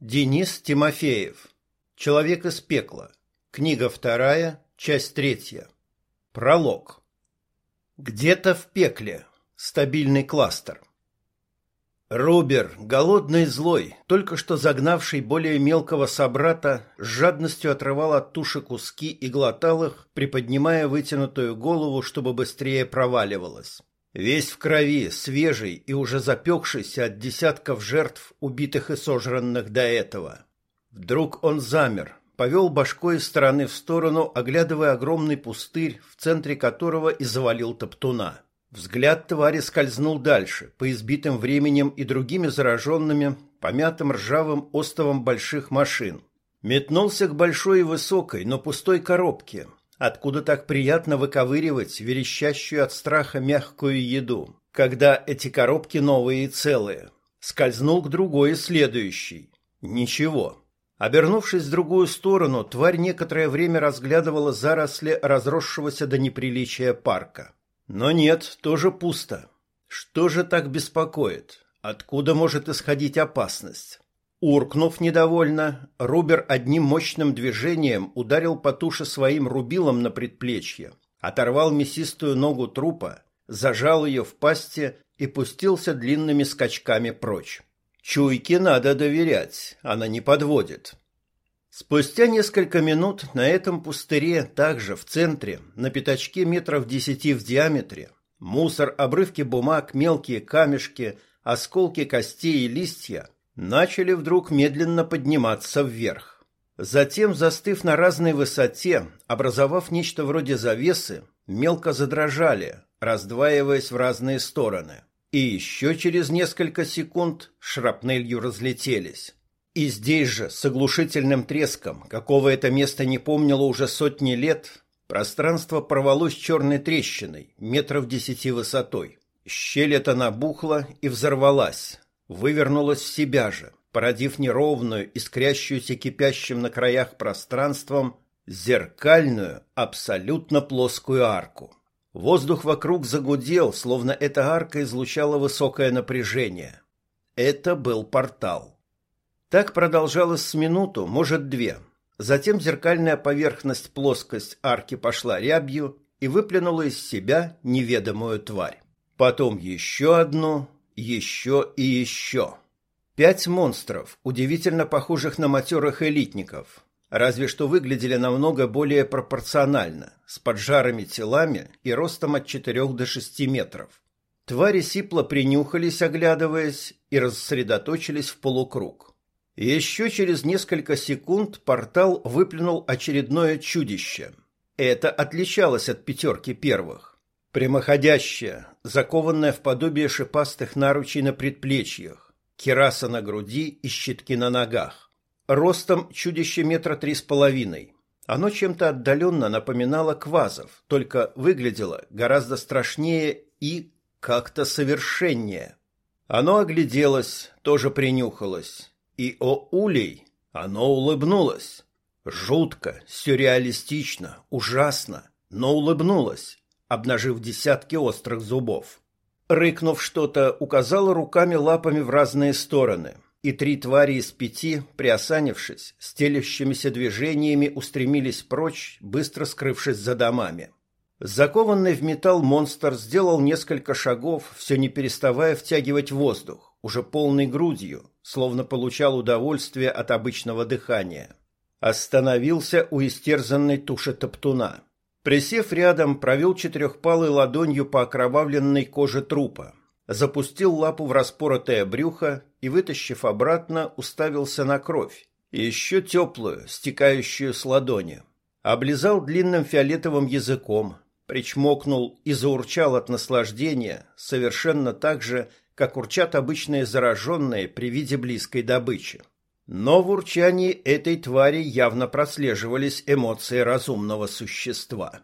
Денис Тимофеев. Человек из пекла. Книга вторая, часть третья. Пролог. Где-то в пекле. Стабильный кластер. Рубер, голодный и злой, только что загнавший более мелкого собрата, с жадностью отрывал от туши куски и глотал их, приподнимая вытянутую голову, чтобы быстрее проваливалась. Весь в крови, свежий и уже запекшийся от десятков жертв, убитых и сожранных до этого. Вдруг он замер, повел башкой из стороны в сторону, оглядывая огромный пустырь, в центре которого и завалил топтуна. Взгляд твари скользнул дальше, по избитым временем и другими зараженными, помятым ржавым остовом больших машин. Метнулся к большой и высокой, но пустой коробке, Откуда так приятно выковыривать верещащую от страха мягкую еду, когда эти коробки новые и целые? Скользнул к другой и следующей. Ничего. Обернувшись в другую сторону, тварь некоторое время разглядывала заросли разросшегося до неприличия парка. Но нет, тоже пусто. Что же так беспокоит? Откуда может исходить опасность? Уркнув недовольно, Рубер одним мощным движением ударил по туше своим рубилом на предплечье, оторвал мясистую ногу трупа, зажал ее в пасти и пустился длинными скачками прочь. Чуйке надо доверять, она не подводит. Спустя несколько минут на этом пустыре, также в центре, на пятачке метров десяти в диаметре, мусор, обрывки бумаг, мелкие камешки, осколки костей и листья – начали вдруг медленно подниматься вверх. Затем, застыв на разной высоте, образовав нечто вроде завесы, мелко задрожали, раздваиваясь в разные стороны. И еще через несколько секунд шрапнелью разлетелись. И здесь же, с оглушительным треском, какого это место не помнило уже сотни лет, пространство порвалось черной трещиной, метров десяти высотой. Щель эта набухла и взорвалась, вывернулась в себя же, породив неровную, искрящуюся кипящим на краях пространством зеркальную, абсолютно плоскую арку. Воздух вокруг загудел, словно эта арка излучала высокое напряжение. Это был портал. Так продолжалось с минуту, может, две. Затем зеркальная поверхность плоскость арки пошла рябью и выплюнула из себя неведомую тварь. Потом еще одну, еще и еще. Пять монстров, удивительно похожих на матерых элитников, разве что выглядели намного более пропорционально, с поджарыми телами и ростом от 4 до 6 метров. Твари сипло принюхались, оглядываясь, и рассредоточились в полукруг. Еще через несколько секунд портал выплюнул очередное чудище. Это отличалось от пятерки первых. Прямоходящая, закованная в подобие шипастых наручей на предплечьях, кираса на груди и щитки на ногах. Ростом чудище метра три с половиной. Оно чем-то отдаленно напоминало квазов, только выглядело гораздо страшнее и как-то совершеннее. Оно огляделось, тоже принюхалось. И о улей оно улыбнулось. Жутко, сюрреалистично, ужасно, но улыбнулось обнажив десятки острых зубов. Рыкнув что-то, указала руками-лапами в разные стороны, и три твари из пяти, приосанившись, стелящимися движениями устремились прочь, быстро скрывшись за домами. Закованный в металл монстр сделал несколько шагов, все не переставая втягивать воздух, уже полной грудью, словно получал удовольствие от обычного дыхания. Остановился у истерзанной туши топтуна. Присев рядом, провел четырехпалой ладонью по окровавленной коже трупа, запустил лапу в распоротое брюхо и, вытащив обратно, уставился на кровь, еще теплую, стекающую с ладони. Облизал длинным фиолетовым языком, причмокнул и заурчал от наслаждения, совершенно так же, как урчат обычные зараженные при виде близкой добычи. Но в урчании этой твари явно прослеживались эмоции разумного существа.